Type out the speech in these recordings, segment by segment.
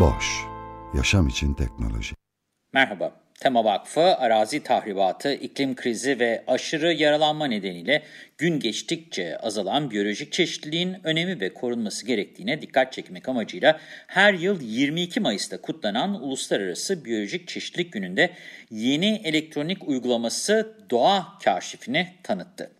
Boş, yaşam için teknoloji. Merhaba, Tema Vakfı arazi tahribatı, iklim krizi ve aşırı yaralanma nedeniyle gün geçtikçe azalan biyolojik çeşitliliğin önemi ve korunması gerektiğine dikkat çekmek amacıyla her yıl 22 Mayıs'ta kutlanan Uluslararası Biyolojik Çeşitlilik Günü'nde yeni elektronik uygulaması Doğa Kaşifini tanıttı.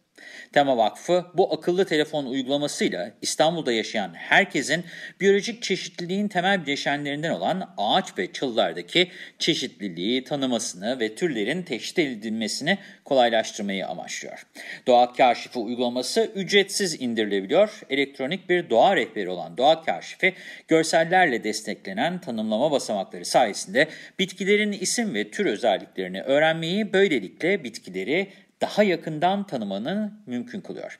Tema Vakfı bu akıllı telefon uygulamasıyla İstanbul'da yaşayan herkesin biyolojik çeşitliliğin temel bileşenlerinden olan ağaç ve çalılardaki çeşitliliği tanımasını ve türlerin teşhis edilmesini kolaylaştırmayı amaçlıyor. Doğa Kaşifi uygulaması ücretsiz indirilebiliyor. Elektronik bir doğa rehberi olan Doğa Kaşifi görsellerle desteklenen tanımlama basamakları sayesinde bitkilerin isim ve tür özelliklerini öğrenmeyi böylelikle bitkileri daha yakından tanımanı mümkün kılıyor.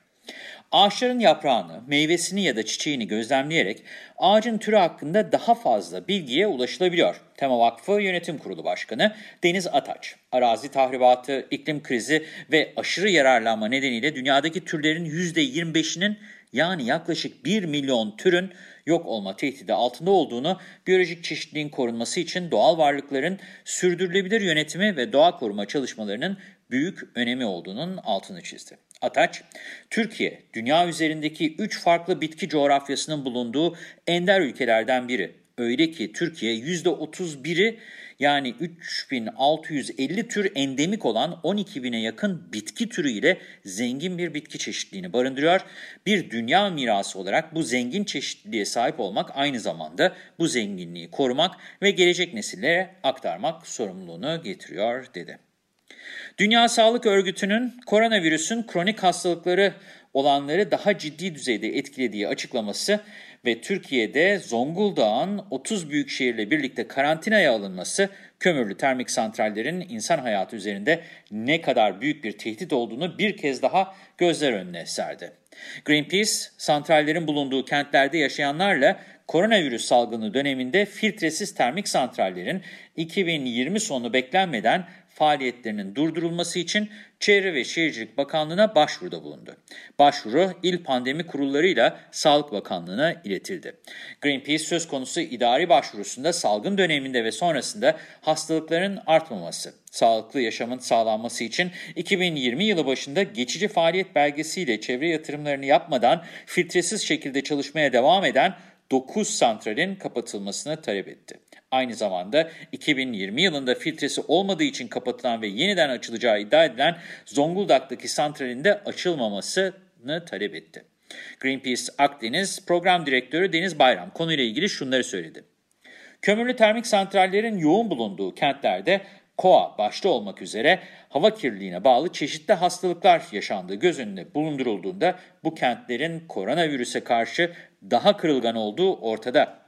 Ağaçların yaprağını, meyvesini ya da çiçeğini gözlemleyerek ağacın türü hakkında daha fazla bilgiye ulaşılabiliyor. Tema Vakfı Yönetim Kurulu Başkanı Deniz Ataç, arazi tahribatı, iklim krizi ve aşırı yararlanma nedeniyle dünyadaki türlerin %25'inin yani yaklaşık 1 milyon türün yok olma tehdidi altında olduğunu, biyolojik çeşitliliğin korunması için doğal varlıkların sürdürülebilir yönetimi ve doğa koruma çalışmalarının büyük önemi olduğunun altını çizdi. Ataç, Türkiye, dünya üzerindeki 3 farklı bitki coğrafyasının bulunduğu ender ülkelerden biri. Öyle ki Türkiye %31'i yani 3650 tür endemik olan 12 bine yakın bitki türüyle zengin bir bitki çeşitliliğini barındırıyor. Bir dünya mirası olarak bu zengin çeşitliliğe sahip olmak aynı zamanda bu zenginliği korumak ve gelecek nesillere aktarmak sorumluluğunu getiriyor dedi. Dünya Sağlık Örgütü'nün koronavirüsün kronik hastalıkları olanları daha ciddi düzeyde etkilediği açıklaması ve Türkiye'de Zonguldak'ın 30 büyük şehirle birlikte karantinaya alınması kömürlü termik santrallerin insan hayatı üzerinde ne kadar büyük bir tehdit olduğunu bir kez daha gözler önüne serdi. Greenpeace, santrallerin bulunduğu kentlerde yaşayanlarla koronavirüs salgını döneminde filtresiz termik santrallerin 2020 sonu beklenmeden faaliyetlerinin durdurulması için Çevre ve Şehircilik Bakanlığı'na başvuruda bulundu. Başvuru il pandemi kurullarıyla Sağlık Bakanlığı'na iletildi. Greenpeace söz konusu idari başvurusunda salgın döneminde ve sonrasında hastalıkların artmaması, sağlıklı yaşamın sağlanması için 2020 yılı başında geçici faaliyet belgesiyle çevre yatırımlarını yapmadan filtresiz şekilde çalışmaya devam eden 9 santralin kapatılmasını talep etti. Aynı zamanda 2020 yılında filtresi olmadığı için kapatılan ve yeniden açılacağı iddia edilen Zonguldak'taki santralin de açılmamasını talep etti. Greenpeace Akdeniz Program Direktörü Deniz Bayram konuyla ilgili şunları söyledi. Kömürlü termik santrallerin yoğun bulunduğu kentlerde koa başta olmak üzere hava kirliliğine bağlı çeşitli hastalıklar yaşandığı göz önünde bulundurulduğunda bu kentlerin koronavirüse karşı daha kırılgan olduğu ortada.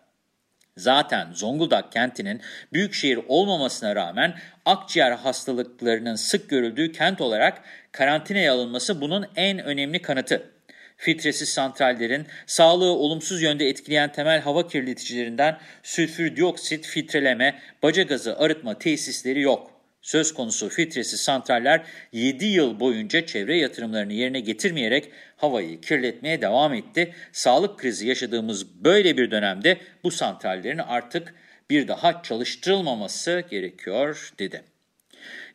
Zaten Zonguldak kentinin büyük şehir olmamasına rağmen akciğer hastalıklarının sık görüldüğü kent olarak karantinaya alınması bunun en önemli kanıtı. Filtresiz santrallerin sağlığı olumsuz yönde etkileyen temel hava kirleticilerinden sülfür dioksit filtreleme, baca gazı arıtma tesisleri yok. Söz konusu filtresiz santraller 7 yıl boyunca çevre yatırımlarını yerine getirmeyerek havayı kirletmeye devam etti. Sağlık krizi yaşadığımız böyle bir dönemde bu santrallerin artık bir daha çalıştırılmaması gerekiyor dedi.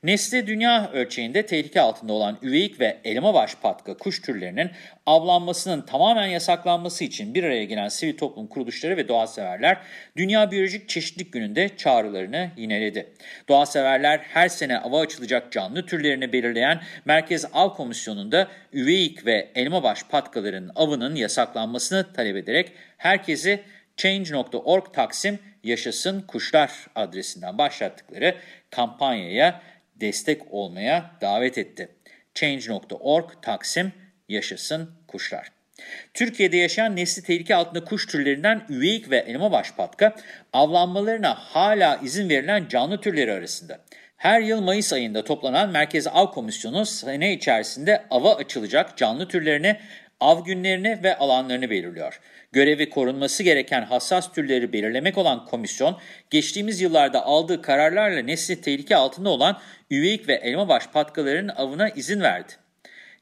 Nesli dünya ölçeğinde tehlike altında olan üveyik ve elmabaş patka kuş türlerinin avlanmasının tamamen yasaklanması için bir araya gelen sivil toplum kuruluşları ve doğaseverler Dünya Biyolojik Çeşitlilik Günü'nde çağrılarını yineledi. Doğaseverler her sene ava açılacak canlı türlerini belirleyen Merkez Av Komisyonu'nda üveyik ve elmabaş patkaların avının yasaklanmasını talep ederek herkesi Change.org Taksim Yaşasın Kuşlar adresinden başlattıkları kampanyaya destek olmaya davet etti. Change.org Taksim Yaşasın Kuşlar. Türkiye'de yaşayan nesli tehlike altında kuş türlerinden üveyik ve elma başpatka avlanmalarına hala izin verilen canlı türleri arasında. Her yıl Mayıs ayında toplanan Merkez Av Komisyonu sene içerisinde ava açılacak canlı türlerini, av günlerini ve alanlarını belirliyor. Görevi korunması gereken hassas türleri belirlemek olan komisyon, geçtiğimiz yıllarda aldığı kararlarla nesli tehlike altında olan üveyik ve elmabaş patkalarının avına izin verdi.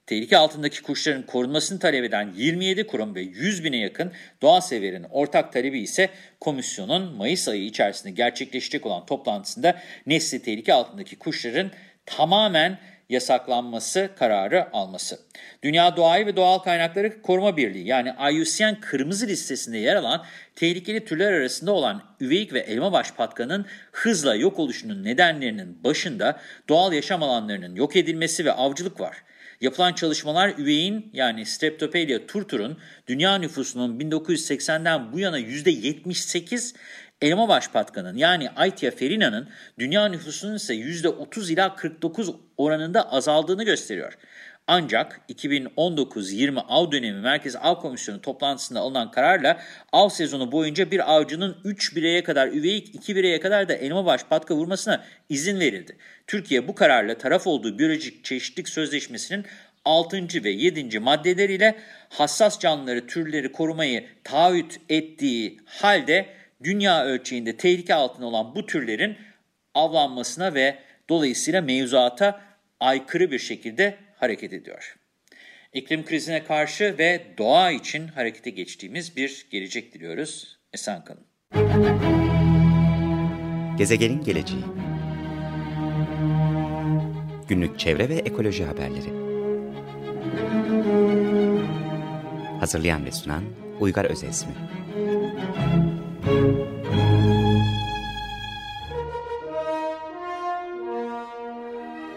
Tehlike altındaki kuşların korunmasını talep eden 27 kurum ve 100 bine yakın doğa severin ortak talebi ise komisyonun Mayıs ayı içerisinde gerçekleşecek olan toplantısında nesli tehlike altındaki kuşların tamamen yasaklanması kararı alması. Dünya Doğayı ve Doğal Kaynakları Koruma Birliği yani IUCN kırmızı listesinde yer alan tehlikeli türler arasında olan üveyik ve elmabaş patkanın hızla yok oluşunun nedenlerinin başında doğal yaşam alanlarının yok edilmesi ve avcılık var. Yapılan çalışmalar üveyin yani Streptopelia turtur'un dünya nüfusunun 1980'den bu yana %78, elma başpatkanın yani Aitia ferina'nın dünya nüfusunun ise %30 ila 49 oranında azaldığını gösteriyor. Ancak 2019-20 av dönemi Merkez Av Komisyonu toplantısında alınan kararla av sezonu boyunca bir avcının 3 bireye kadar üveyik, 2 bireye kadar da elma baş patka vurmasına izin verildi. Türkiye bu kararla taraf olduğu biyolojik çeşitlilik sözleşmesinin 6. ve 7. maddeleriyle hassas canlıları türleri korumayı taahhüt ettiği halde dünya ölçeğinde tehlike altında olan bu türlerin avlanmasına ve dolayısıyla mevzuata aykırı bir şekilde hareket ediyor. İklim krizine karşı ve doğa için harekete geçtiğimiz bir gelecek diliyoruz. Esen kalın. Gezegenin geleceği Günlük çevre ve ekoloji haberleri Hazırlayan ve sunan Uygar Özesmi